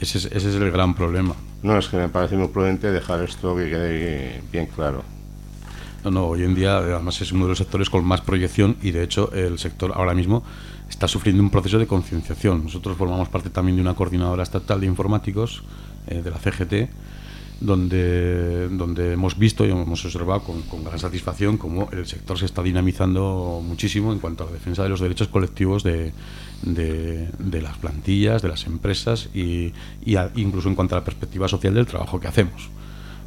Ese es, ese es el gran problema. No, es que me parece muy prudente dejar esto que quede bien claro. No, no, hoy en día además es uno de los sectores con más proyección y de hecho el sector ahora mismo está sufriendo un proceso de concienciación. Nosotros formamos parte también de una coordinadora estatal de informáticos eh, de la CGT donde, donde hemos visto y hemos observado con, con, gran satisfacción cómo el sector se está dinamizando muchísimo en cuanto a la defensa de los derechos colectivos de, de, las plantillas, de las empresas y, incluso en cuanto a la perspectiva social del trabajo que hacemos.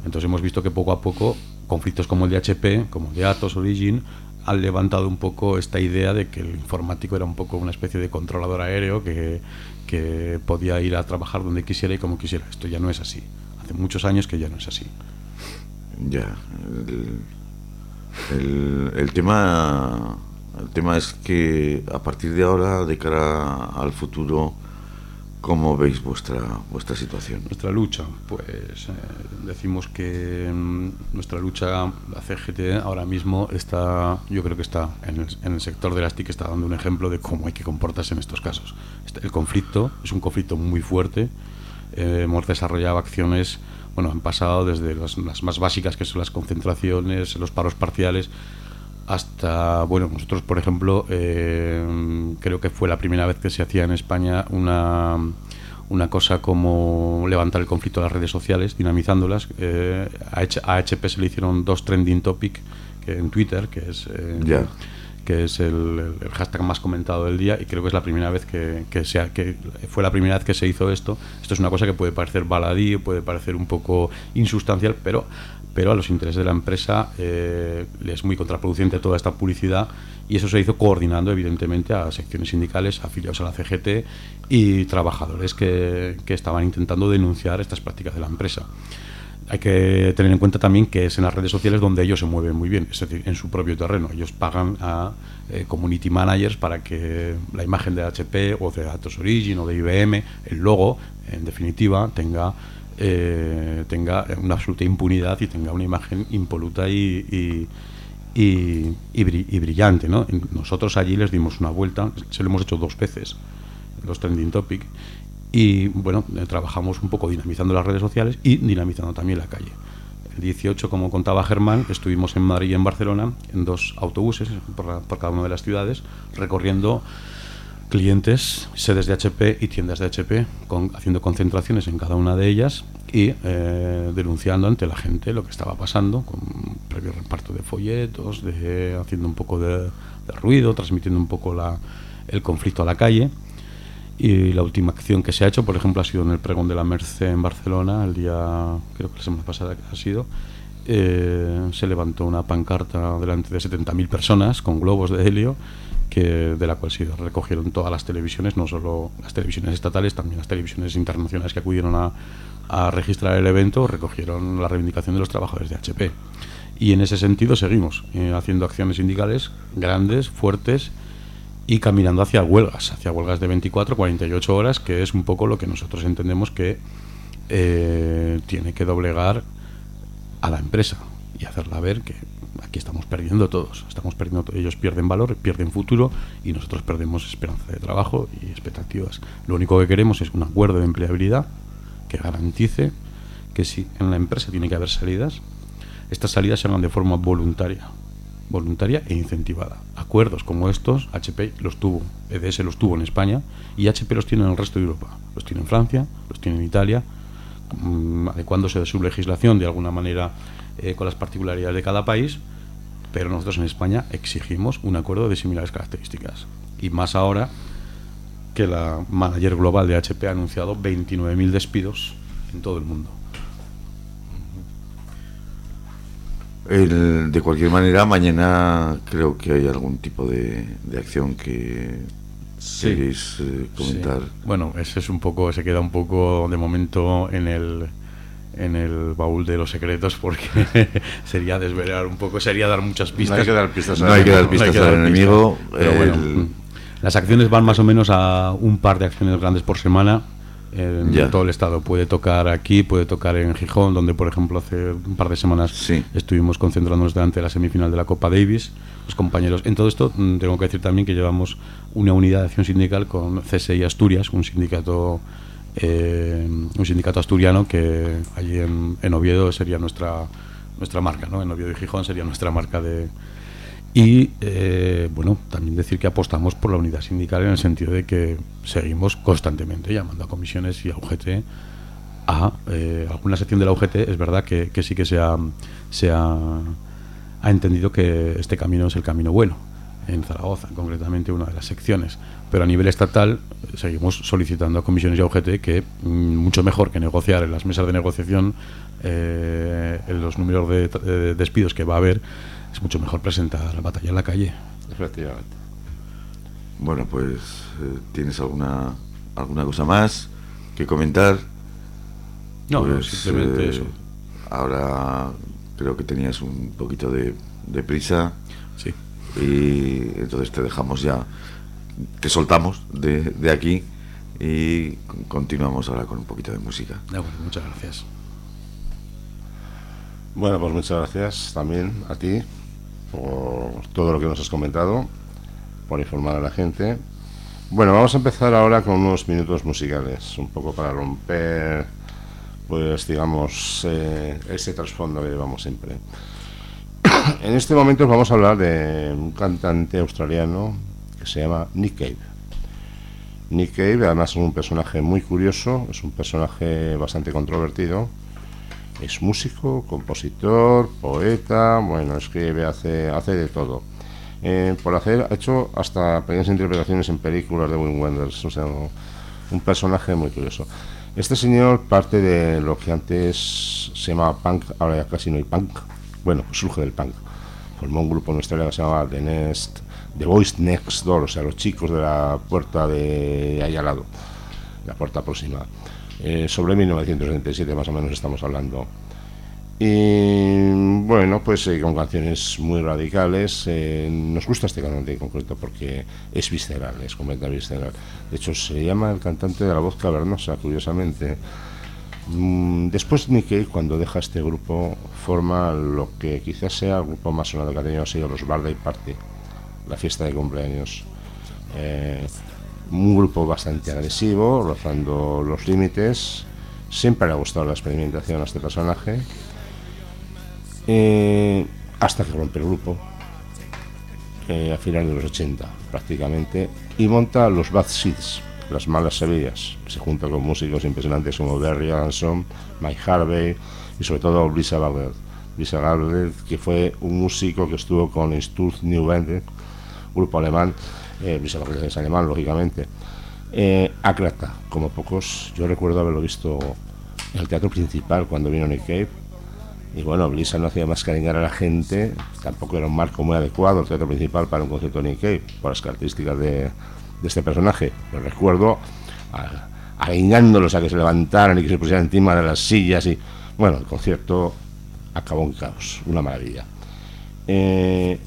Entonces hemos visto que poco a poco conflictos como el de HP, como el de Atos, Origin, han levantado un poco esta idea de que el informático era un poco una especie de controlador aéreo que podía ir a trabajar donde quisiera y como quisiera. Esto ya no es así. Hace muchos años que ya no es así. Ya. El, el, el tema el tema es que a partir de ahora, de cara al futuro, ¿Cómo veis vuestra, vuestra situación? Nuestra lucha, pues eh, decimos que mm, nuestra lucha, la CGT ahora mismo está, yo creo que está en el, en el, sector de las TIC, está dando un ejemplo de cómo hay que comportarse en estos casos. Este, el conflicto es un conflicto muy fuerte, eh, hemos desarrollado acciones, bueno, han pasado desde las, más básicas, que son las concentraciones, los paros parciales, hasta, bueno, nosotros, por ejemplo, eh, creo que fue la primera vez que se hacía en España una, una cosa como levantar el conflicto a las redes sociales, dinamizándolas. Eh, a, HP se le hicieron dos trending topic en Twitter, que es, yeah. Que es el, hashtag más comentado del día, y creo que es la primera vez que, que, se ha, que fue la primera vez que se hizo esto. Esto es una cosa que puede parecer baladí, puede parecer un poco insustancial, pero pero a los intereses de la empresa eh, es muy contraproducente toda esta publicidad y eso se hizo coordinando evidentemente a secciones sindicales afiliados a la CGT y trabajadores que, que, estaban intentando denunciar estas prácticas de la empresa. Hay que tener en cuenta también que es en las redes sociales donde ellos se mueven muy bien, es decir, en su propio terreno. Ellos pagan a eh, community managers para que la imagen de HP o de Atos Origin o de IBM, el logo, en definitiva, tenga eh, tenga una absoluta impunidad y tenga una imagen impoluta y, y, y, y, brillante. ¿no? Nosotros allí les dimos una vuelta, se lo hemos hecho dos veces, los trending topic, y bueno, eh, trabajamos un poco dinamizando las redes sociales y dinamizando también la calle. El 18, como contaba Germán, estuvimos en Madrid y en Barcelona, en dos autobuses por, cada una de las ciudades, recorriendo clientes, sedes de HP y tiendas de HP, haciendo concentraciones en cada una de ellas y eh, denunciando ante la gente lo que estaba pasando, con previo reparto de folletos, haciendo un poco de, de ruido, transmitiendo un poco la, el conflicto a la calle. Y la última acción que se ha hecho, por ejemplo, ha sido en el pregón de la Merced en Barcelona, el día, creo que la semana pasada ha sido, eh, se levantó una pancarta delante de 70.000 personas con globos de helio que, de la cual se recogieron todas las televisiones, no solo las televisiones estatales, también las televisiones internacionales que acudieron a, a registrar el evento, recogieron la reivindicación de los trabajadores de HP. Y en ese sentido seguimos eh, haciendo acciones sindicales grandes, fuertes y caminando hacia huelgas, hacia huelgas de 24, 48 horas, que es un poco lo que nosotros entendemos que eh, tiene que doblegar a la empresa y hacerla ver que aquí estamos perdiendo todos, estamos perdiendo, ellos pierden valor, pierden futuro y nosotros perdemos esperanza de trabajo y expectativas. Lo único que queremos es un acuerdo de empleabilidad que garantice que si en la empresa tiene que haber salidas, estas salidas se hagan de forma voluntaria, voluntaria e incentivada. Acuerdos como estos, HP los tuvo, EDS los tuvo en España y HP los tiene en el resto de Europa. Los tiene en Francia, los tiene en Italia, mmm, adecuándose de su legislación de alguna manera eh, con las particularidades de cada país, pero nosotros en España exigimos un acuerdo de similares características. Y más ahora que la manager global de HP ha anunciado 29.000 despidos en todo el mundo. El, de cualquier manera, mañana creo que hay algún tipo de, de acción que Sí. queréis eh, comentar. Sí. Bueno, ese es un poco, se queda un poco de momento en el en el baúl de los secretos porque sería desvelar un poco, sería dar muchas pistas. No hay que dar pistas No hay que dar pistas al enemigo. Pero bueno, El- las acciones van más o menos a un par de acciones grandes por semana. En Ya. todo el estado puede tocar aquí, puede tocar en Gijón, donde por ejemplo hace un par de semanas Sí. estuvimos concentrándonos delante de la semifinal de la Copa Davis. Los compañeros, en todo esto mm, tengo que decir también que llevamos una unidad de acción sindical con CSI Asturias, un sindicato eh, un sindicato asturiano que allí en, en, Oviedo sería nuestra nuestra marca, ¿no? En Oviedo y Gijón sería nuestra marca de y eh, bueno también decir que apostamos por la unidad sindical en el sentido de que seguimos constantemente llamando a comisiones y a UGT a eh, alguna sección de la UGT es verdad que, que sí que se ha, ha, entendido que este camino es el camino bueno en Zaragoza, concretamente una de las secciones. Pero a nivel estatal seguimos solicitando a comisiones y a UGT que mm, mucho mejor que negociar en las mesas de negociación eh, los números de, despidos que va a haber, es mucho mejor presentar la batalla en la calle. Efectivamente. Bueno, pues eh, tienes alguna alguna cosa más que comentar. No, pues, simplemente eh, eso. Ahora creo que tenías un poquito de, de prisa Sí. y entonces te dejamos ya, te soltamos de, de aquí y con- continuamos ahora con un poquito de música. De acuerdo, muchas gracias. Bueno, pues muchas gracias también a ti por todo lo que nos has comentado, por informar a la gente. Bueno, vamos a empezar ahora con unos minutos musicales, un poco para romper, pues digamos, eh, ese trasfondo que llevamos siempre. en este momento vamos a hablar de un cantante australiano que se llama Nick Cave. Nick Cave, además es un personaje muy curioso, es un personaje bastante controvertido. Es músico, compositor, poeta, bueno, escribe, hace, hace de todo. Eh, por hacer, ha hecho hasta pequeñas interpretaciones en películas de Wim Wenders, o sea, un personaje muy curioso. Este señor parte de lo que antes se llamaba punk, ahora ya casi no hay punk. Bueno, surge del punk. Formó un grupo en Australia que se llamaba The Nest, The Boys Next Door, o sea, los chicos de la puerta de ahí al lado, la puerta próxima. Eh, sobre 1977 más o menos estamos hablando. Y bueno, pues eh, con canciones muy radicales. eh, nos gusta este cantante en concreto porque es visceral, es completamente visceral. De hecho, se llama el cantante de la voz cavernosa, curiosamente. Mm, Después Cave, cuando deja este grupo, forma lo que quizás sea el grupo más sonado que ha tenido, ha sido los Birthday Party, la fiesta de cumpleaños. Un grupo bastante agresivo, rozando los límites. Siempre le ha gustado la experimentación a este personaje. Eh, hasta que rompe el grupo eh, a finales de los 80 prácticamente y monta los Bad Seeds, las malas semillas. Se junta con músicos impresionantes como Barry Hanson, Mike Harvey y sobre todo Lisa Gallagher. Lisa Gallagher, que fue un músico que estuvo con Sturz New Band, grupo alemán. Eh, Gallagher es alemán, lógicamente. Eh, Acrata, como pocos. Yo recuerdo haberlo visto en el teatro principal cuando vino Nick Cave. Y bueno, Blisa no hacía más que animar a la gente, tampoco era un marco muy adecuado el teatro principal para un concierto de Nick Cave, por las características de, este personaje. Lo recuerdo a- ariñándolos a que se levantaran y que se pusieran encima de las sillas y bueno, el concierto acabó en caos, una maravilla. Eh,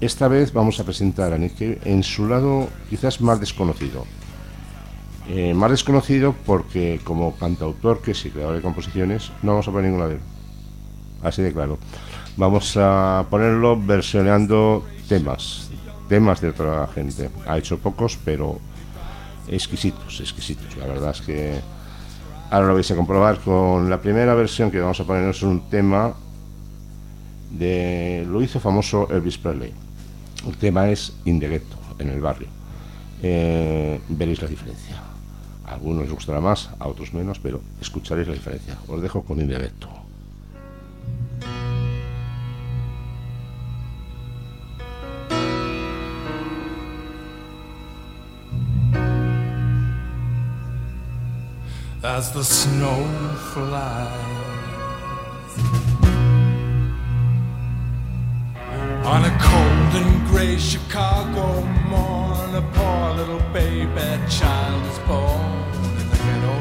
esta vez vamos a presentar a Nick en su lado quizás más desconocido. Eh, más desconocido porque como cantautor que sí, creador de composiciones, no vamos a poner ninguna de él. Así de claro. Vamos a ponerlo versioneando temas, temas de otra gente. Ha hecho pocos, pero exquisitos, exquisitos. La verdad es que ahora lo vais a comprobar con la primera versión que vamos a poner es un tema de lo hizo famoso Elvis Presley. El tema es In the Ghetto, en el barrio. Eh, veréis la diferencia. A algunos les gustará más, a otros menos, pero escucharéis la diferencia. Os dejo con In the Ghetto. as the snow flies on a cold and gray Chicago morn. A poor little baby child is born in the ghetto.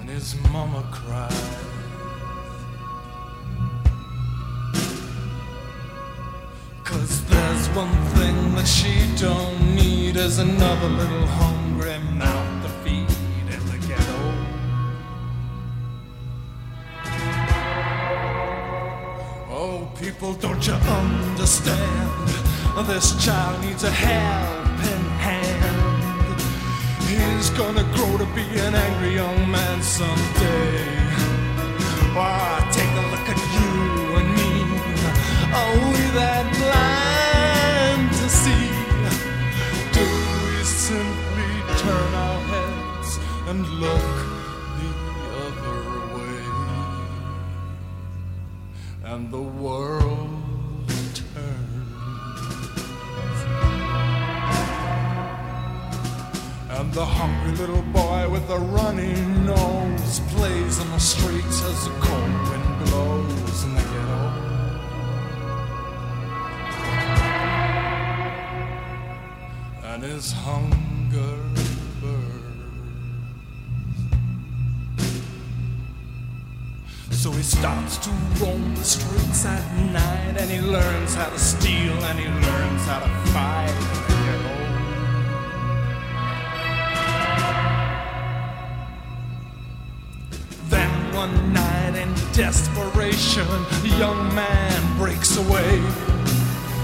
And his mama cries. Cause there's one thing that she don't need is another little hungry don't you understand? This child needs a helping hand. He's gonna grow to be an angry young man someday. Why, take a look at you and me. Are we that blind to see? Do we simply turn our heads and look the other way? And the world And the hungry little boy with the runny nose plays on the streets as the cold wind blows in the ghetto. And his hunger burns. So he starts to roam the streets at night and he learns how to steal and he learns how to fight desperation, the young man breaks away.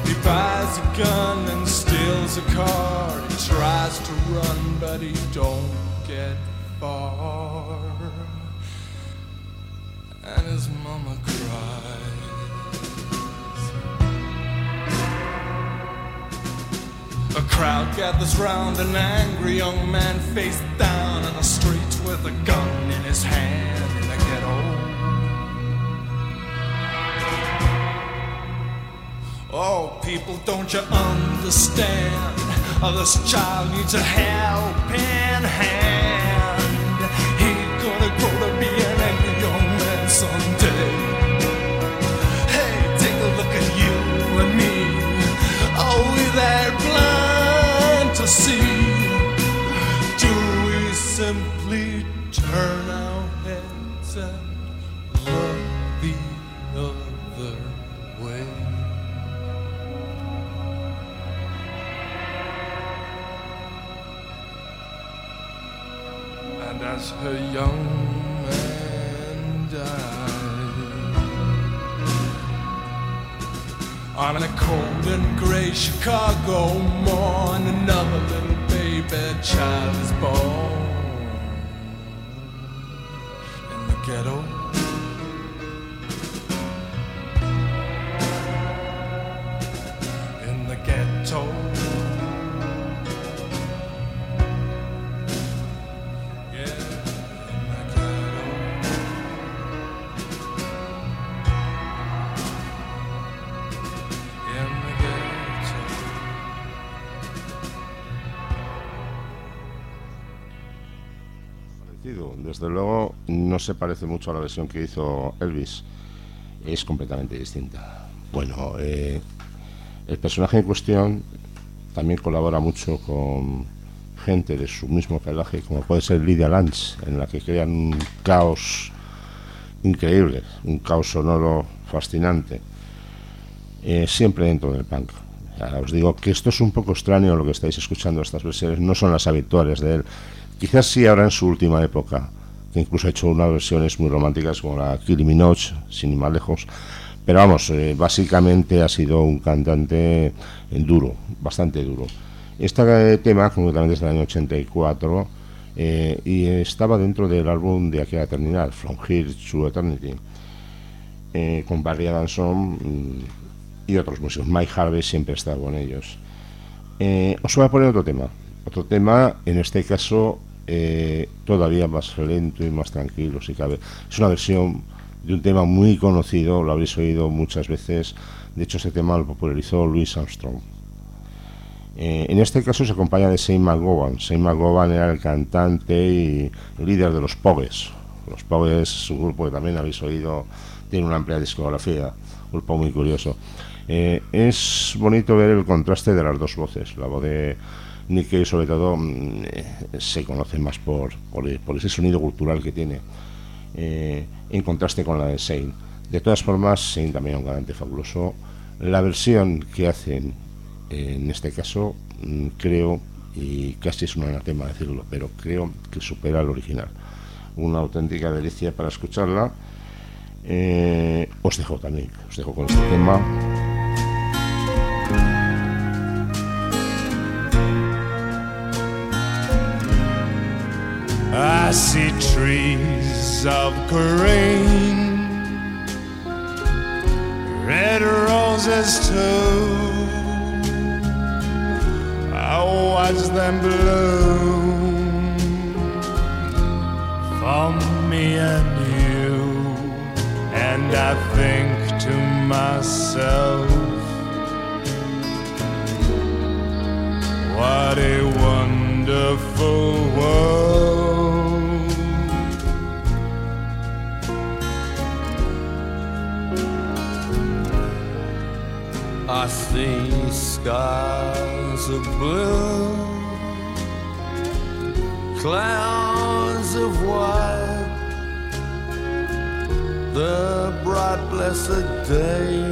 He buys a gun and steals a car. He tries to run, but he don't get far. And his mama cries. A crowd gathers round an angry young man face down in the street with a gun in his hand Oh, people, don't you understand? Oh, this child needs a helping hand. He's gonna grow to be an angry young man someday. Hey, take a look at you and me. Are we that blind to see? Do we simply her young man died on a cold and gray Chicago morn, another little baby child is born in the ghetto. Se parece mucho a la versión que hizo Elvis. Es completamente distinta. Bueno, eh, el personaje en cuestión también colabora mucho con gente de su mismo pelaje, como puede ser Lydia Lance, en la que crean un caos increíble, un caos sonoro fascinante, eh, siempre dentro del punk. Os digo que esto es un poco extraño lo que estáis escuchando, estas versiones no son las habituales de él. Quizás sí ahora en su última época, que incluso ha hecho unas versiones muy románticas como la Kylie Minogue, sin ir más lejos. Pero vamos, eh, básicamente ha sido un cantante duro, bastante duro. Este tema, concretamente es del año 84, eh, y estaba dentro del álbum de aquella eternidad, From Here to Eternity, eh, con Barry Adamson mm, y otros músicos. Mike Harvey siempre está con ellos. Eh, os voy a poner otro tema. Otro tema, en este caso, eh, todavía más lento y más tranquilo, si cabe. Es una versión de un tema muy conocido, lo habréis oído muchas veces. De hecho, ese tema lo popularizó Louis Armstrong. Eh, en este caso se acompaña de Shane McGowan. Shane McGowan era el cantante y líder de los Pogues. Los Pogues es un grupo que también habéis oído, tiene una amplia discografía, un grupo muy curioso. Eh, es bonito ver el contraste de las dos voces. La voz de Nick Cave, sobre todo, mm, eh, se conoce más por, por, por ese sonido cultural que tiene, eh, en contraste con la de Shane. De todas formas, Shane también es un cantante fabuloso. La versión que hacen eh, en este caso, mm, creo, y casi es un anatema decirlo, pero creo que supera al original. Una auténtica delicia para escucharla. Eh, os dejo también, os dejo con este tema. I see trees of green, red roses too. I watch them bloom for me and you, and I think to myself, what a wonderful world. See skies of blue, clouds of white, the bright blessed day,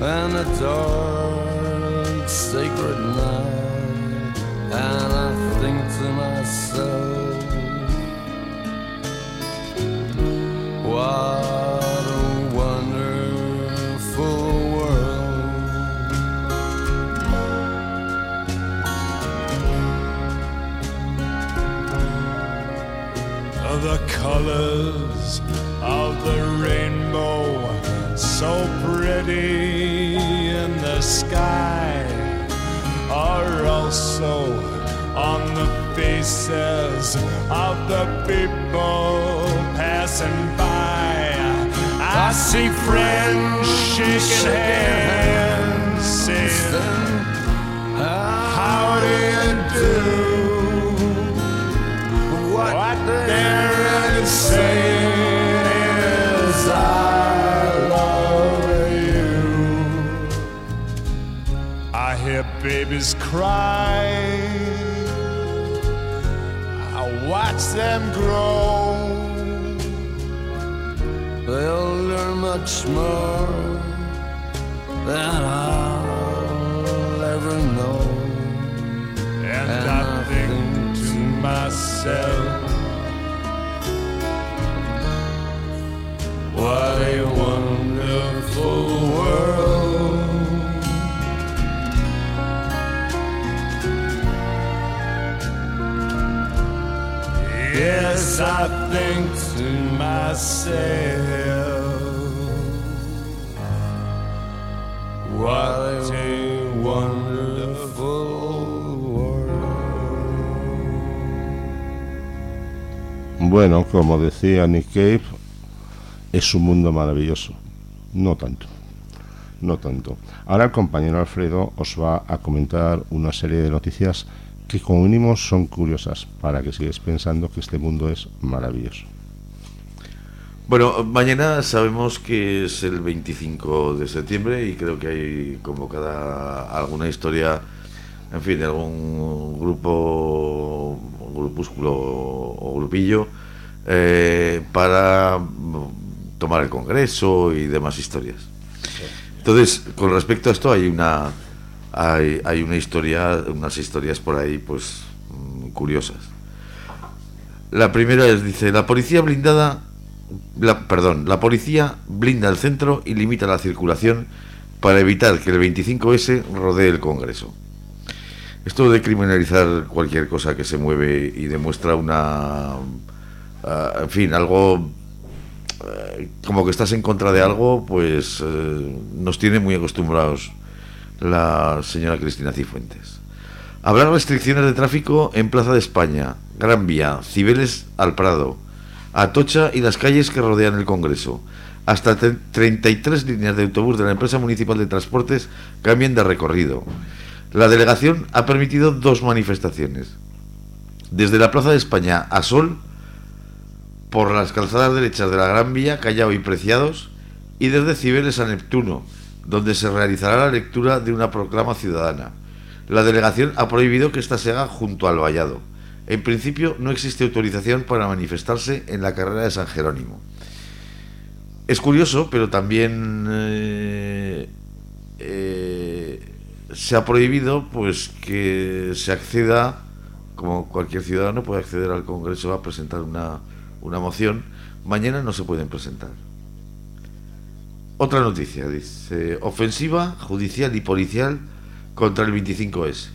and the dark sacred night, and I think to myself, what colors of the rainbow so pretty in the sky are also on the faces of the people passing by. I see friends shaking hands saying how do you do hear babies cry. I watch them grow. They'll learn much more than I'll ever know. And, I, think to myself, what a wonderful world. What a wonderful world. Bueno, como decía Nick Cave, es un mundo maravilloso. No tanto. No tanto. Ahora el compañero Alfredo os va a comentar una serie de noticias que como mínimo son curiosas para que sigáis pensando que este mundo es maravilloso. Bueno, mañana sabemos que es el 25 de septiembre y creo que hay convocada alguna historia, en fin, de algún grupo, grupúsculo o grupillo eh, para tomar el Congreso y demás historias. Entonces, con respecto a esto hay una hay, hay una historia, unas historias por ahí, pues mm, curiosas. La primera es dice la policía blindada, la, perdón, la policía blinda el centro y limita la circulación para evitar que el 25S rodee el Congreso. Esto de criminalizar cualquier cosa que se mueve y demuestra una, ah, en fin, algo eh, como que estás en contra de algo, pues eh, nos tiene muy acostumbrados la señora Cristina Cifuentes. Habrá restricciones de tráfico en Plaza de España, Gran Vía, Cibeles al Prado, Atocha y las calles que rodean el Congreso. Hasta tre- 33 líneas de autobús de la empresa municipal de transportes cambian de recorrido. La delegación ha permitido dos manifestaciones. Desde la Plaza de España a Sol, por las calzadas derechas de la Gran Vía, Callao y Preciados, y desde Cibeles a Neptuno, donde se realizará la lectura de una proclama ciudadana. La delegación ha prohibido que ésta se haga junto al vallado. En principio no existe autorización para manifestarse en la carrera de San Jerónimo. Es curioso, pero también eh, eh, se ha prohibido pues que se acceda, como cualquier ciudadano puede acceder al Congreso a presentar una, una moción. Mañana no se pueden presentar. Otra noticia, dice, ofensiva judicial y policial contra el 25S.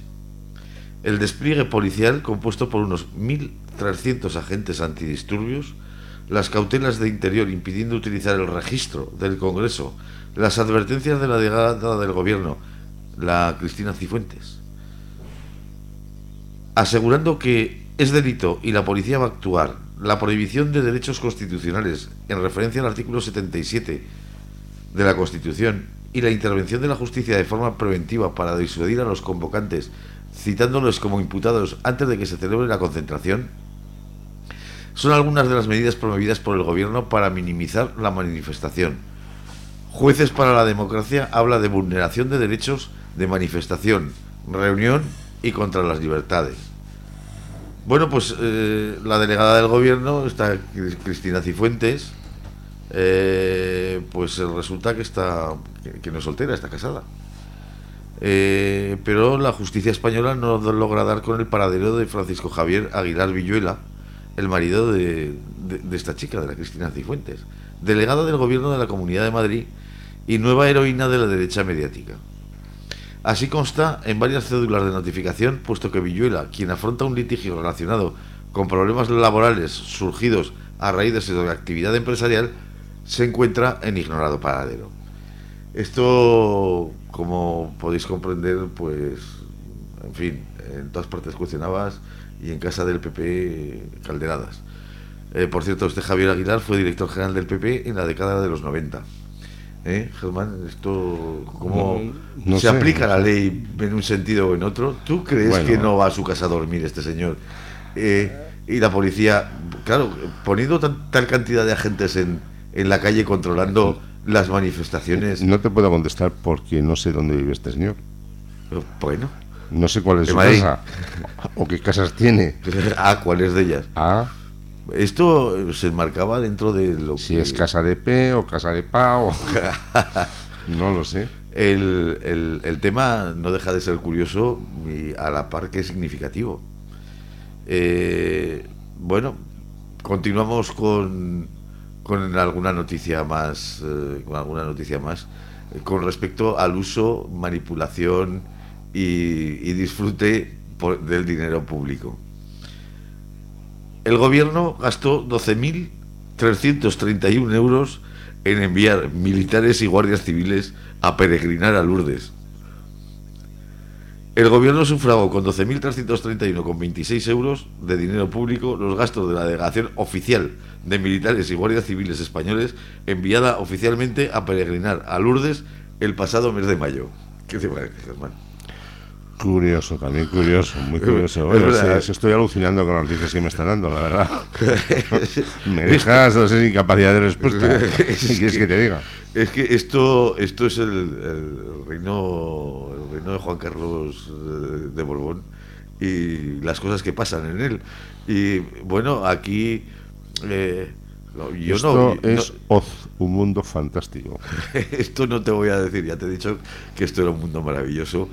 El despliegue policial, compuesto por unos 1.300 agentes antidisturbios, las cautelas de interior impidiendo utilizar el registro del Congreso, las advertencias de la delegada del Gobierno, la Cristina Cifuentes, asegurando que es delito y la policía va a actuar, la prohibición de derechos constitucionales en referencia al artículo 77 de la Constitución y la intervención de la justicia de forma preventiva para disuadir a los convocantes, citándolos como imputados antes de que se celebre la concentración, son algunas de las medidas promovidas por el gobierno para minimizar la manifestación. Jueces para la Democracia habla de vulneración de derechos de manifestación, reunión y contra las libertades. Bueno, pues eh, la delegada del gobierno, está Cristina Cifuentes, eh, pues resulta que está que, no es soltera, está casada. Eh, pero la justicia española no logra dar con el paradero de Francisco Javier Aguilar Villuela, el marido de, de esta chica, de la Cristina Cifuentes, delegada del gobierno de la Comunidad de Madrid y nueva heroína de la derecha mediática. Así consta en varias cédulas de notificación, puesto que Villuela, quien afronta un litigio relacionado con problemas laborales surgidos a raíz de su actividad empresarial, se encuentra en ignorado paradero. Esto, como podéis comprender, pues, en fin, en todas partes cuestionadas y en casa del PP calderadas. Eh, por cierto, este Javier Aguilar fue director general del PP en la década de los 90. ¿Eh, Germán? ¿Esto cómo No se sé. aplica la ley en un sentido o en otro? ¿Tú crees Bueno. que no va a su casa a dormir este señor? Eh, y la policía, claro, poniendo tan- tal cantidad de agentes en, en la calle controlando las manifestaciones, No te puedo contestar porque no sé dónde vive este señor. bueno, No sé cuál es ¿En su Madrid? casa o qué casas tiene. ¿a cuáles de ellas? Ah, Esto se enmarcaba dentro de lo si que es casa de P o casa de Pa o... No lo sé. el, el- el tema no deja de ser curioso y a la par que es significativo. Eh, bueno, continuamos con, con alguna noticia más, eh, con alguna noticia más eh, con respecto al uso, manipulación y, y disfrute por- del dinero público. El gobierno gastó 12.331 euros en enviar militares y guardias civiles a peregrinar a Lourdes. El gobierno sufragó con 12.331,26 euros de dinero público los gastos de la delegación oficial de militares y guardias civiles españoles enviada oficialmente a peregrinar a Lourdes el pasado mes de mayo. ¿Qué Germán? Curioso, también curioso, muy curioso. Es verdad. sí, estoy alucinando con las noticias que me están dando, la verdad. me dejas, no sé, sin capacidad de respuesta. ¿Qué quieres que te diga? Es que esto, esto es el, el reino, el reino de Juan Carlos de Borbón y las cosas que pasan en él. Y bueno, aquí eh, no, yo Esto no, es no- Oz, un mundo fantástico. esto no te voy a decir, ya te he dicho que esto era un mundo maravilloso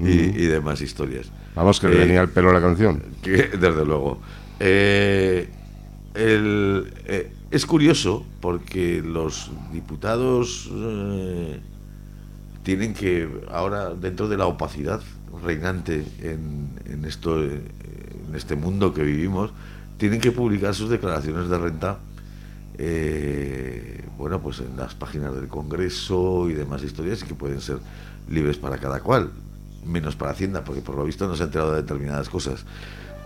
y, y demás historias. Vamos, que le Eh, venía al pelo la canción. que desde luego. Eh, el, eh, es curioso porque los diputados tienen que, ahora dentro de la opacidad reinante en, en esto, en este mundo que vivimos, tienen que publicar sus declaraciones de renta. eh, bueno, pues en las páginas del Congreso y demás historias y que pueden ser libres para cada cual, menos para Hacienda, porque por lo visto no se ha enterado de determinadas cosas,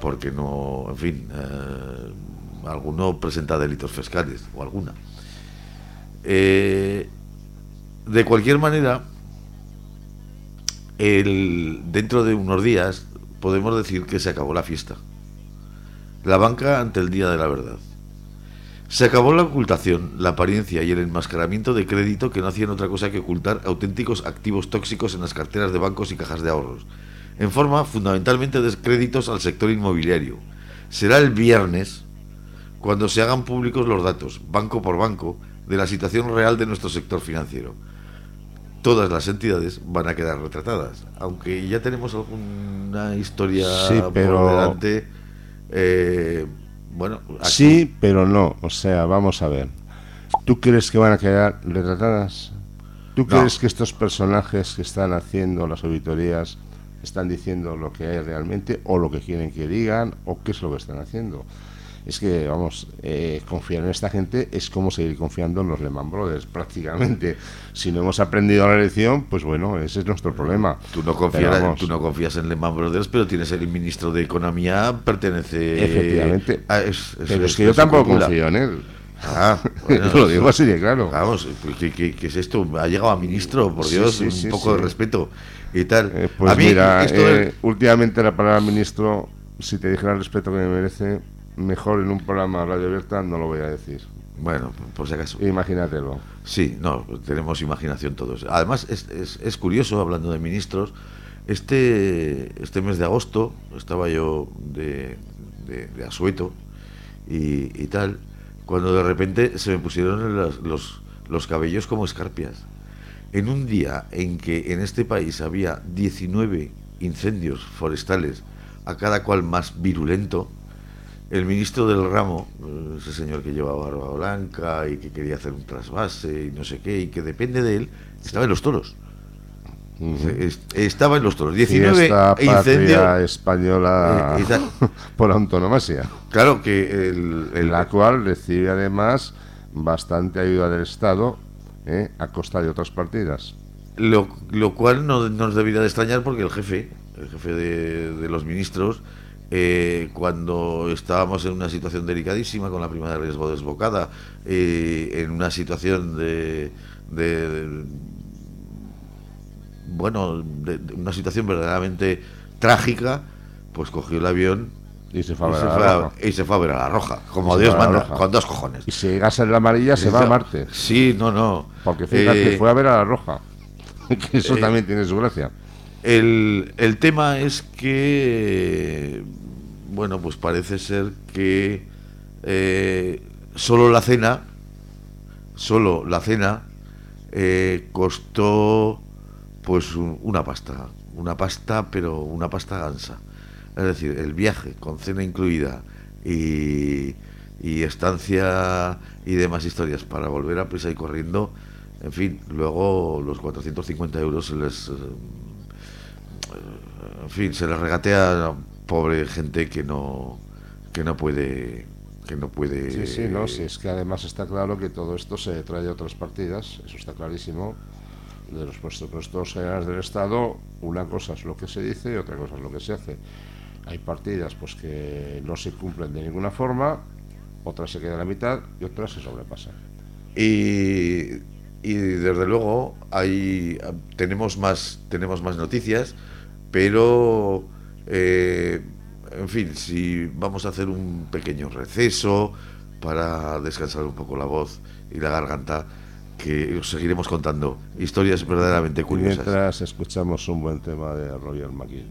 porque no, en fin, eh, alguno presenta delitos fiscales o alguna. Eh, de cualquier manera, el, dentro de unos días podemos decir que se acabó la fiesta. La banca ante el día de la verdad. Se acabó la ocultación, la apariencia y el enmascaramiento de crédito que no hacían otra cosa que ocultar auténticos activos tóxicos en las carteras de bancos y cajas de ahorros, en forma fundamentalmente de créditos al sector inmobiliario. Será el viernes cuando se hagan públicos los datos, banco por banco, de la situación real de nuestro sector financiero. Todas las entidades van a quedar retratadas, aunque ya tenemos alguna historia Sí, pero- por delante. eh, bueno, aquí- Sí, pero no. O sea, vamos a ver. ¿Tú crees que van a quedar retratadas? ¿Tú No. crees que estos personajes que están haciendo las auditorías están diciendo lo que hay realmente o lo que quieren que digan o qué es lo que están haciendo? Es que, vamos, eh, confiar en esta gente es como seguir confiando en los Lehman Brothers, prácticamente. Si no hemos aprendido la lección, pues bueno, ese es nuestro problema. Tú no, Pero confías, vamos, tú no confías en Lehman Brothers, pero tienes el ministro de Economía, pertenece... Efectivamente. a- es- es- Pero es es que yo tampoco confío en él. Ah, bueno, Lo digo así de claro. Vamos, ¿qué, qué, qué es esto? Ha llegado a ministro, por Dios, sí, un sí, poco de respeto y tal. Eh, pues a mí, mira, esto eh, últimamente la palabra ministro, si te dijera el respeto que me merece, mejor en un programa de radio abierta no lo voy a decir. Bueno, por si acaso. Imagínatelo. Sí, no, tenemos imaginación todos. Además, es, es, es curioso, hablando de ministros, este, este mes de agosto estaba yo de, de, de asueto y, y tal, cuando de repente se me pusieron los, los, los cabellos como escarpias. En un día en que en este país había 19 incendios forestales, a cada cual más virulento, el ministro del ramo, eh, ese señor que lleva barba blanca y que quería hacer un trasvase y no sé qué, y que depende de él, estaba en los toros. Estaba en los toros. 19 Fiesta patria incendios. española Eh, por antonomasia, Claro que el, el- la cual recibe además bastante ayuda del Estado ¿eh? a costa de otras partidas. Lo, lo cual no nos debería de extrañar porque el jefe, el jefe de, de los ministros, eh, cuando estábamos en una situación delicadísima con la prima de riesgo desbocada, eh, en una situación de, de- de- bueno, de, de una situación verdaderamente trágica, pues cogió el avión Y se fue a ver a la Roja. y se fue a ver a la roja, como Dios manda, Roja. con dos cojones. Y si llegase en la amarilla se va a Marte. Sí, no, no. Porque fíjate, Eh, fue a ver a la Roja. Que eso eh, también tiene su gracia. El, el tema es que, bueno, pues parece ser que eh, solo la cena, solo la cena eh, costó pues un- una pasta, una pasta, pero una pasta gansa. Es decir, el viaje con cena incluida y, y estancia y demás historias para volver a prisa y corriendo, en fin, luego los 450 euros les... en fin, se les regatea a pobre gente que no que no puede que no puede Sí, sí, no, sí, es que además está claro que todo esto se trae de otras partidas, eso está clarísimo. De los presupuestos generales del Estado, una cosa es lo que se dice y otra cosa es lo que se hace. Hay partidas pues que no se cumplen de ninguna forma, otras se quedan a la mitad y otras se sobrepasan. y, y desde luego hay tenemos más tenemos más noticias pero eh, en fin si vamos a hacer un pequeño receso para descansar un poco la voz y la garganta que os seguiremos contando historias verdaderamente curiosas mientras escuchamos un buen tema de Roger McGill.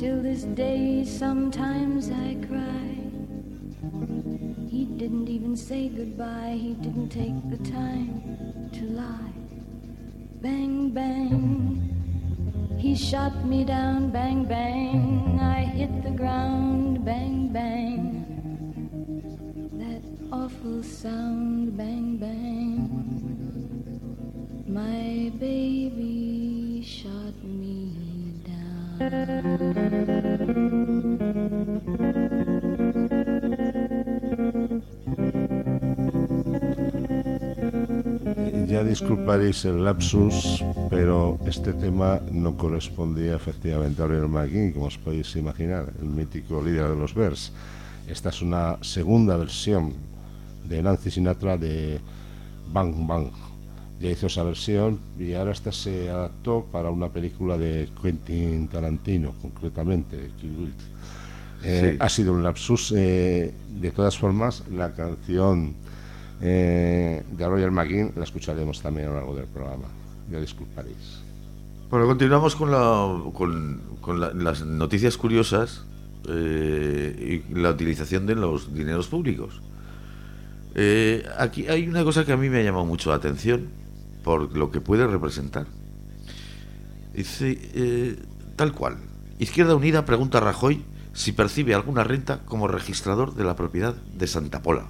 till this day, sometimes I cry. He didn't even say goodbye, he didn't take the time to lie. Bang, bang. He shot me down, bang, bang. I hit the ground, bang, bang. That awful sound, bang, bang. My baby disculparéis el lapsus, pero este tema no correspondía efectivamente a Oriol McGinn, como os podéis imaginar, el mítico líder de los Bears. Esta es una segunda versión de Nancy Sinatra de Bang Bang. Ya hizo esa versión y ahora esta se adaptó para una película de Quentin Tarantino, concretamente, de Kill. Eh, Sí. Ha sido un lapsus. eh, de todas formas, la canción eh, de Roger McGinn la escucharemos también a lo largo del programa. Ya disculparéis. Bueno, continuamos con, la, con, la- las noticias curiosas eh, y la utilización de los dineros públicos. Eh, aquí hay una cosa que a mí me ha llamado mucho la atención por lo que puede representar. Dice, eh, tal cual, Izquierda Unida pregunta a Rajoy si percibe alguna renta como registrador de la propiedad de Santa Pola.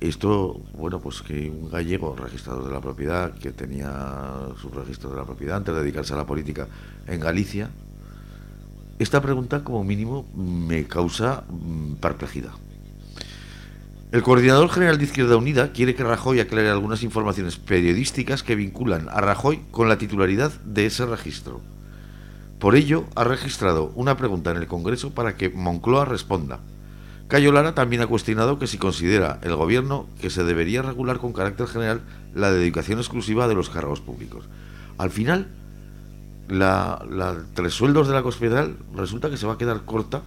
Esto, bueno, pues que un gallego registrador de la propiedad, que tenía su registro de la propiedad antes de dedicarse a la política en Galicia, esta pregunta como mínimo me causa mm, perplejidad. El coordinador general de Izquierda Unida quiere que Rajoy aclare algunas informaciones periodísticas que vinculan a Rajoy con la titularidad de ese registro. Por ello, ha registrado una pregunta en el Congreso para que Moncloa responda. Cayo Lara también ha cuestionado que si considera el gobierno que se debería regular con carácter general la dedicación exclusiva de los cargos públicos. Al final, la, tres sueldos de la cospedal resulta que se va a quedar corta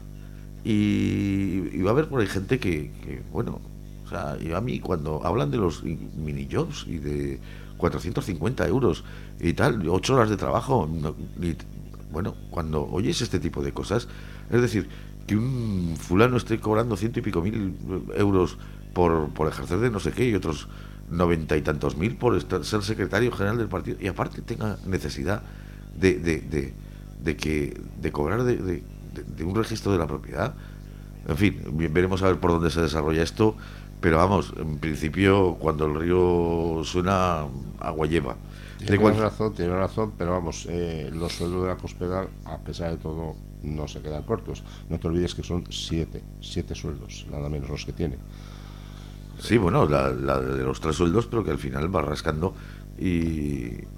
y, va a haber por ahí gente que, bueno, o sea, y a mí cuando hablan de los mini jobs y de 450 euros y tal, 8 horas de trabajo, bueno, cuando oyes este tipo de cosas, es decir, que un fulano esté cobrando ciento y pico mil euros por, por ejercer de no sé qué y otros noventa y tantos mil por estar, ser secretario general del partido y aparte tenga necesidad de, de, de, de que de cobrar de, un registro de la propiedad. En fin, veremos a ver por dónde se desarrolla esto, pero vamos, en principio cuando el río suena agua lleva. Tiene cual... razón, tiene razón, pero vamos, eh, los sueldos de la cospedal, a pesar de todo, no se quedan cortos. No te olvides que son siete, siete sueldos, nada menos los que tiene. Sí, bueno, la, la de los tres sueldos, pero que al final va rascando y,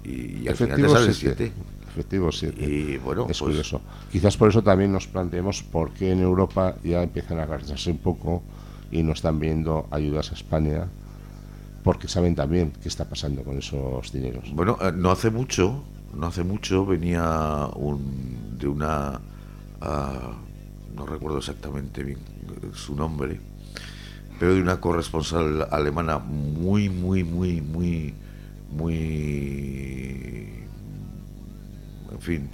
y, y al final te salen siete. Efectivo, siete. Y bueno, es pues, curioso. Quizás por eso también nos planteemos por qué en Europa ya empiezan a agarrarse un poco y no están viendo ayudas a España porque saben también qué está pasando con esos dineros. Bueno, eh, no hace mucho, no hace mucho venía un, de una, no recuerdo exactamente bien su nombre, pero de una corresponsal alemana muy, muy, muy, muy, muy, en fin,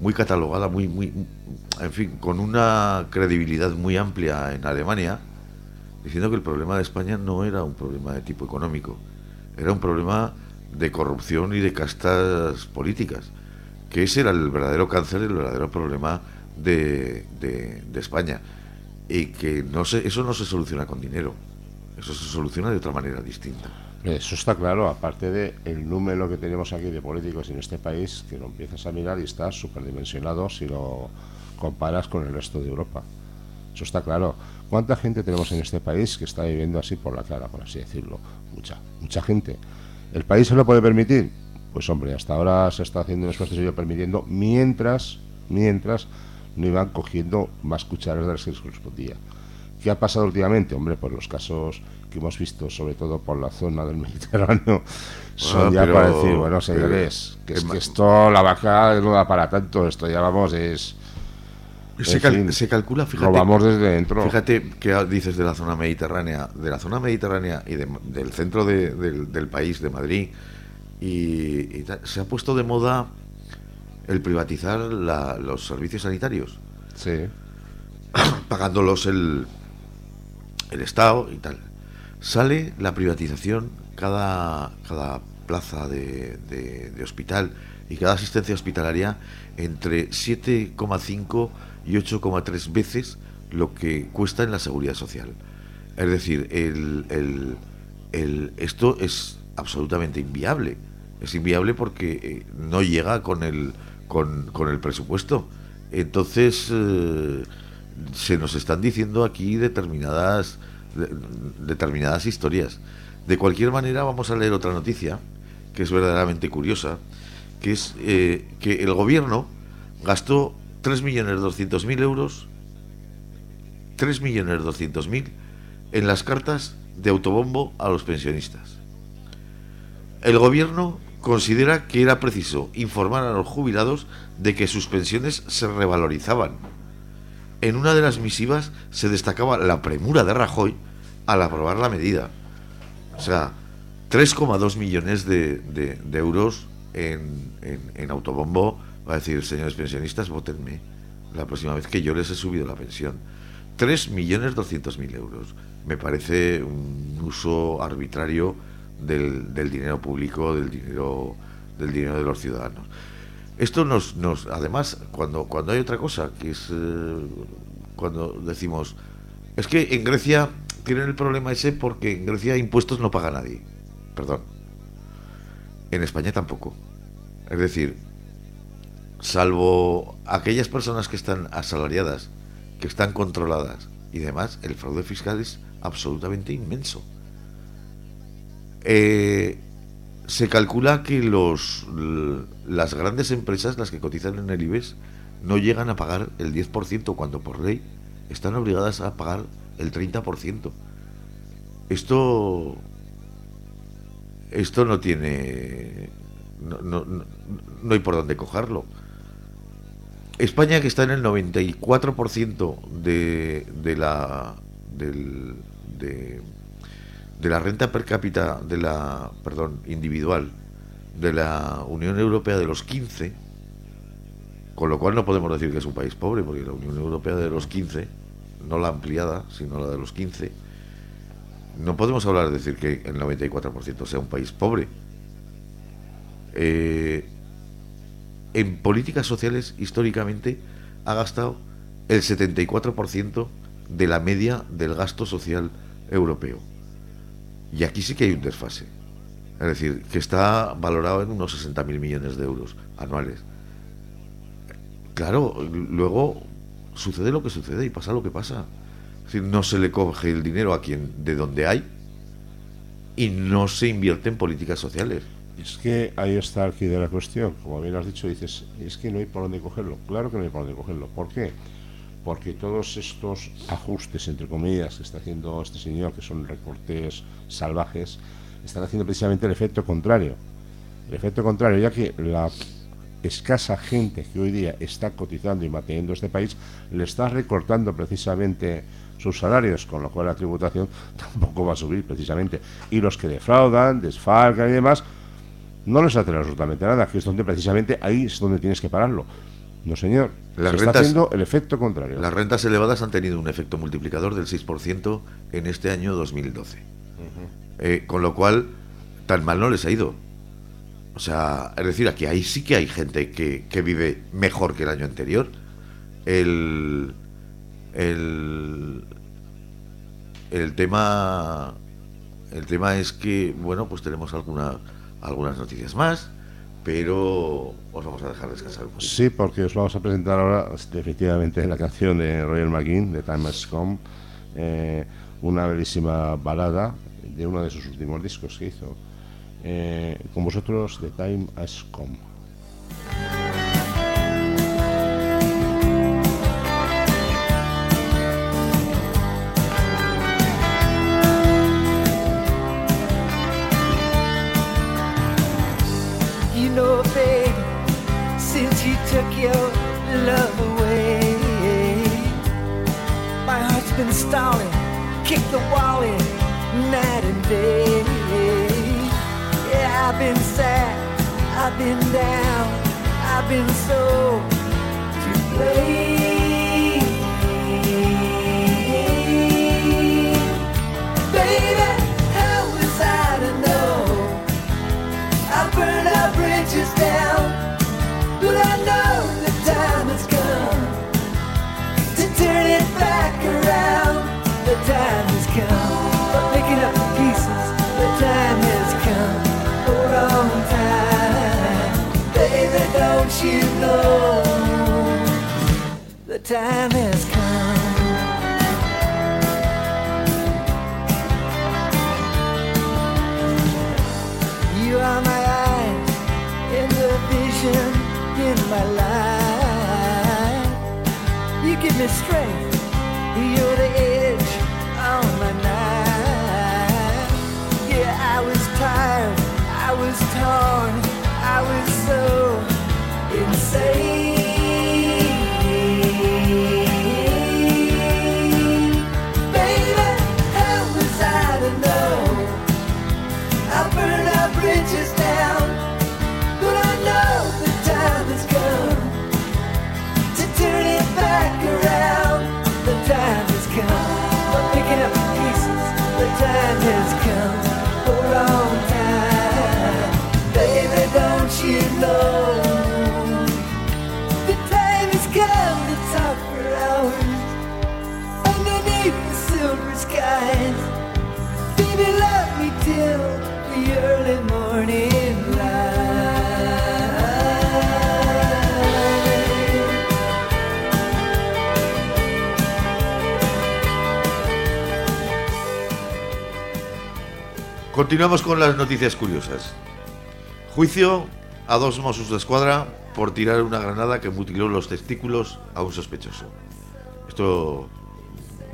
muy catalogada, muy, muy, en fin, con una credibilidad muy amplia en Alemania, diciendo que el problema de España no era un problema de tipo económico, era un problema de corrupción y de castas políticas, que ese era el verdadero cáncer, el verdadero problema de, de, España, y que no se, eso no se soluciona con dinero, eso se soluciona de otra manera distinta. Eso está claro, aparte de número que tenemos aquí de políticos en este país, que lo empiezas a mirar y está superdimensionado si lo comparas con el resto de Europa. Eso está claro. ¿Cuánta gente tenemos en este país que está viviendo así por la cara, por así decirlo? Mucha, mucha gente. ¿El país se lo puede permitir? Pues hombre, hasta ahora se está haciendo un esfuerzo y permitiendo, mientras, mientras no iban cogiendo más cucharas de las que les correspondía. ¿Qué ha pasado últimamente? Hombre, por los casos que hemos visto, sobre todo por la zona del Mediterráneo, son ah, ya para decir, bueno, señores, que, es que esto, la vaca no da para tanto, esto ya vamos, es... Se, cal fin, se, calcula, fíjate. Robamos desde dentro. Fíjate que dices de la zona mediterránea, de la zona mediterránea y de, del centro de, del, del, país, de Madrid, y, y se ha puesto de moda el privatizar la- los servicios sanitarios, Sí. pagándolos el, el Estado y tal. Sale la privatización cada, cada plaza de, de- de hospital y cada asistencia hospitalaria entre 7,5 y 8,3 veces lo que cuesta en la seguridad social. Es decir, el, el- el- esto es absolutamente inviable. Es inviable porque eh, no llega con el, con, con el presupuesto. Entonces, eh, se nos están diciendo aquí determinadas, de- determinadas historias. De cualquier manera, vamos a leer otra noticia que es verdaderamente curiosa, que es eh, que el gobierno gastó 3.200.000 euros 3.200.000 en las cartas de autobombo a los pensionistas. El gobierno considera que era preciso informar a los jubilados de que sus pensiones se revalorizaban. En una de las misivas se destacaba la premura de Rajoy al aprobar la medida. O sea, 3,2 millones de, euros en, en- autobombo. Va a decir, señores pensionistas, votenme la próxima vez que yo les he subido la pensión. 3 millones 200 mil euros. Me parece un uso arbitrario del, del dinero público, del dinero, del dinero de los ciudadanos. Esto nos, nos además, cuando, cuando hay otra cosa, que es eh, cuando decimos, es que en Grecia tienen el problema ese porque en Grecia impuestos no paga nadie. Perdón. En España tampoco. Es decir, salvo aquellas personas que están asalariadas, que están controladas y demás, el fraude fiscal es absolutamente inmenso. Eh, se calcula que los, las grandes empresas, las que cotizan en el IBEX, no llegan a pagar el 10% cuando por ley están obligadas a pagar el 30%. Esto esto no tiene no, no, no- no hay por dónde cogerlo. España que está en el 94% de, de la del, de, de la renta per cápita de la perdón individual de la Unión Europea de los 15 con lo cual no podemos decir que es un país pobre porque la Unión Europea de los 15 no la ampliada sino la de los 15 no podemos hablar de decir que el 94% sea un país pobre Eh, en políticas sociales históricamente ha gastado el 74% de la media del gasto social europeo. Y aquí sí que hay un desfase. Es decir, que está valorado en unos 60.000 millones de euros anuales. Claro, luego sucede lo que sucede y pasa lo que pasa. Es decir, no se le coge el dinero a quien de donde hay y no se invierte en políticas sociales. Es que ahí está quid de la cuestión. Como bien has dicho, dices, es que no hay por dónde cogerlo. Claro que no hay por dónde cogerlo. ¿Por qué? Porque todos estos ajustes, entre comillas, que está haciendo este señor, que son recortes salvajes, están haciendo precisamente el efecto contrario. El efecto contrario, ya que la escasa gente que hoy día está cotizando y manteniendo este país le está recortando precisamente sus salarios, con lo cual la tributación tampoco va a subir precisamente. Y los que defraudan, desfalcan y demás, no les hace absolutamente nada, que es donde precisamente ahí es donde tienes que pararlo. No, señor. Las Se está rentas- haciendo el efecto contrario. Las rentas elevadas han tenido un efecto multiplicador del 6% en este año 2012. Eh, con lo cual, tan mal no les ha ido. O sea, es decir, aquí ahí sí que hay gente que, que vive mejor que el año anterior. El, el, el tema el tema es que, bueno, pues tenemos alguna, algunas noticias más, pero os vamos a dejar descansar un poquito. Sí, porque os vamos a presentar ahora efectivamente la canción de Royal McGinn, de Time Has Come, eh, una bellísima balada de uno de sus últimos discos que hizo. Eh, con vosotros, The Time Has Come. say Continuamos con las noticias curiosas. Juicio a dos Mossos de Escuadra por tirar una granada que mutiló los testículos a un sospechoso. Esto,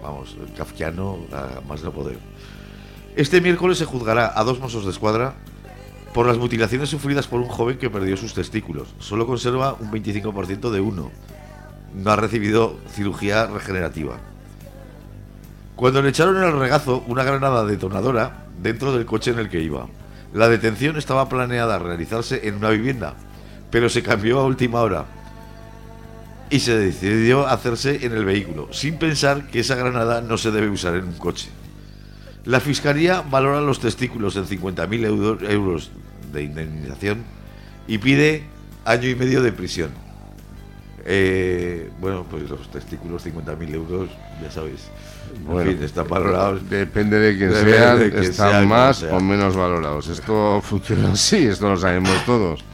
vamos, kafkiano más no poder. Este miércoles se juzgará a dos Mossos de Escuadra por las mutilaciones sufridas por un joven que perdió sus testículos. Solo conserva un 25% de uno. No ha recibido cirugía regenerativa. Cuando le echaron en el regazo una granada detonadora dentro del coche en el que iba. La detención estaba planeada realizarse en una vivienda, pero se cambió a última hora y se decidió hacerse en el vehículo, sin pensar que esa granada no se debe usar en un coche. La Fiscalía valora los testículos en 50.000 euro- euros de indemnización y pide año y medio de prisión. Eh, bueno, pues los testículos 50.000 euros, ya sabéis. Bueno, en fin, están valorados. Depende de quién Depende sean, de quién están sea, más sea. o menos valorados. Esto funciona así, esto lo sabemos todos.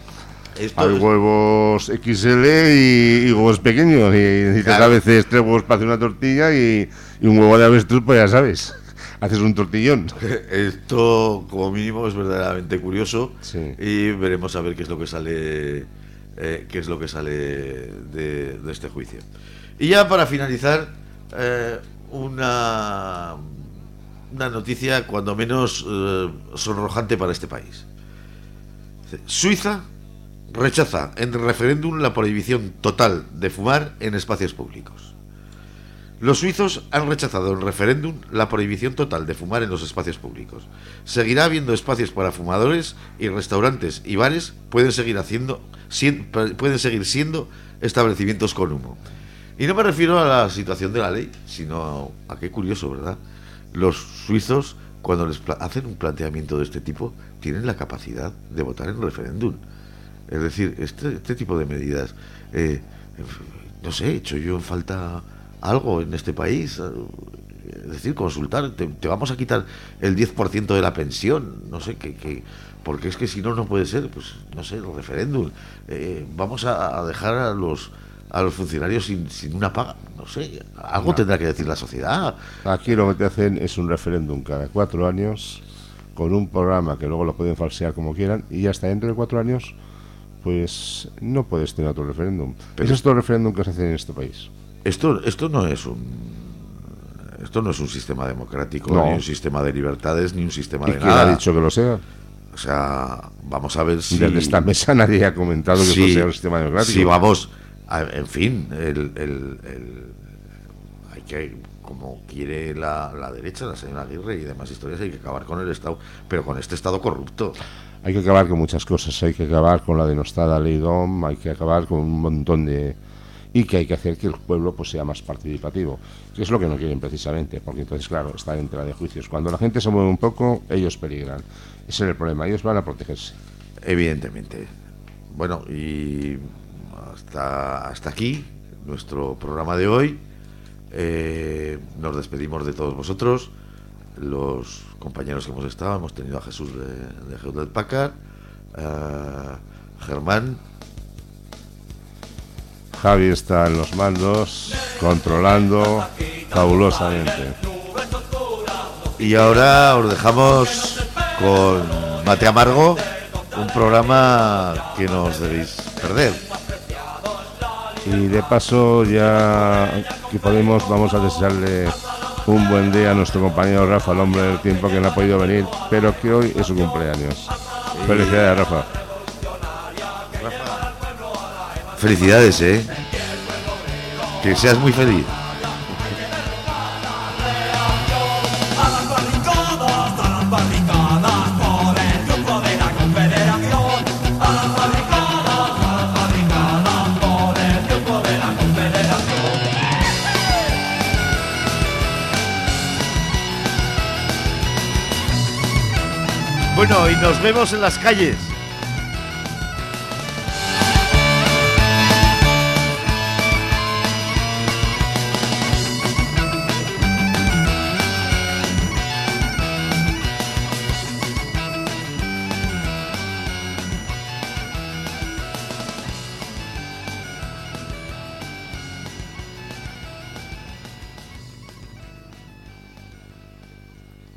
Esto Hay es- huevos XL y, y huevos pequeños. Y necesitas Claro. a veces tres huevos para hacer una tortilla y, y un huevo de avestruz, pues ya sabes. Haces un tortillón. Esto, como mínimo, es verdaderamente curioso Sí. y veremos a ver qué es lo que sale, eh, qué es lo que sale de, este juicio. Y ya para finalizar, eh, una una noticia cuando menos eh, sonrojante para este país. Suiza rechaza en referéndum la prohibición total de fumar en espacios públicos. Los suizos han rechazado en referéndum la prohibición total de fumar en los espacios públicos. Seguirá habiendo espacios para fumadores y restaurantes y bares pueden seguir haciendo pueden seguir siendo establecimientos con humo. Y no me refiero a la situación de la ley, sino a qué curioso, ¿verdad? Los suizos cuando les hacen un planteamiento de este tipo tienen la capacidad de votar en referéndum. Es decir, este, este tipo de medidas, eh, no sé, he hecho yo en falta algo en este país. eh, Es decir, consultar, te, te vamos a quitar el 10% de la pensión, no sé, que, que- porque es que si no, no puede ser, pues no sé, el referéndum. Eh, vamos a, a dejar a los a los funcionarios sin, sin una paga, no sé, algo tendrá que decir la sociedad. Aquí lo que te hacen es un referéndum cada cuatro años con un programa que luego lo pueden falsear como quieran y hasta dentro de cuatro años pues no puedes tener otro referéndum. Pero- Ese es el referéndum que se hace en este país. Esto, esto no es un esto no es un sistema democrático, No. ni un sistema de libertades, ni un sistema ¿Y de quién nada. ha dicho que lo sea? O sea, vamos a ver si Desde esta mesa nadie ha comentado que esto sea un sistema democrático. si vamos, a- en fin, el, el- el- hay que, como quiere la, la derecha, la señora Aguirre y demás historias, hay que acabar con el Estado, pero con este Estado corrupto. Hay que acabar con muchas cosas, hay que acabar con la denostada ley DOM, hay que acabar con un montón de... y que hay que hacer que el pueblo pues sea más participativo, que es lo que no quieren precisamente, porque entonces, claro, están en tela de juicios. Cuando la gente se mueve un poco, ellos peligran. Ese es el problema, ellos van a protegerse. Evidentemente. Bueno, y hasta, hasta aquí nuestro programa de hoy. Eh, nos despedimos de todos vosotros, los compañeros que hemos estado. Hemos tenido a Jesús de, de Germán, Javi está en los mandos, controlando fabulosamente. Y ahora os dejamos con Mate Amargo, un programa que no os debéis perder. Y de paso, ya que podemos, vamos a desearle un buen día a nuestro compañero Rafa, el hombre del tiempo que no ha podido venir, pero que hoy es su cumpleaños. Felicidades, Rafa. Felicidades, ¿eh? Que seas muy feliz. Bueno, y nos vemos en las calles.